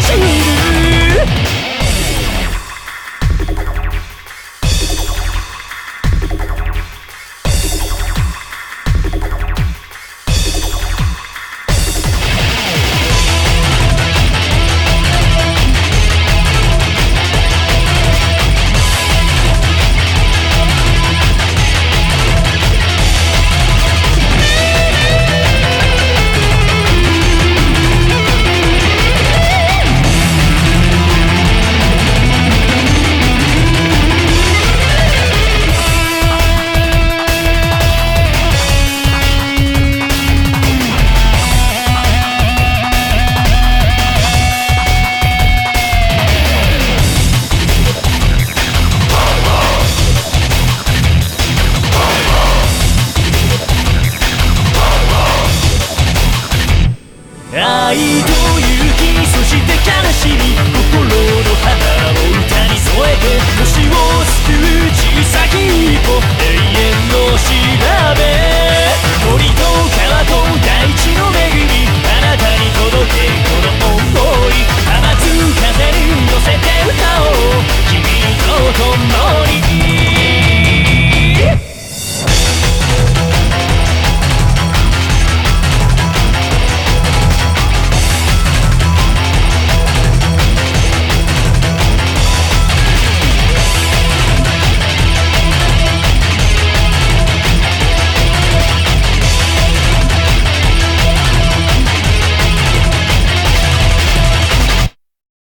you? して悲しみ心の花を歌に添えて星を救う小さき一歩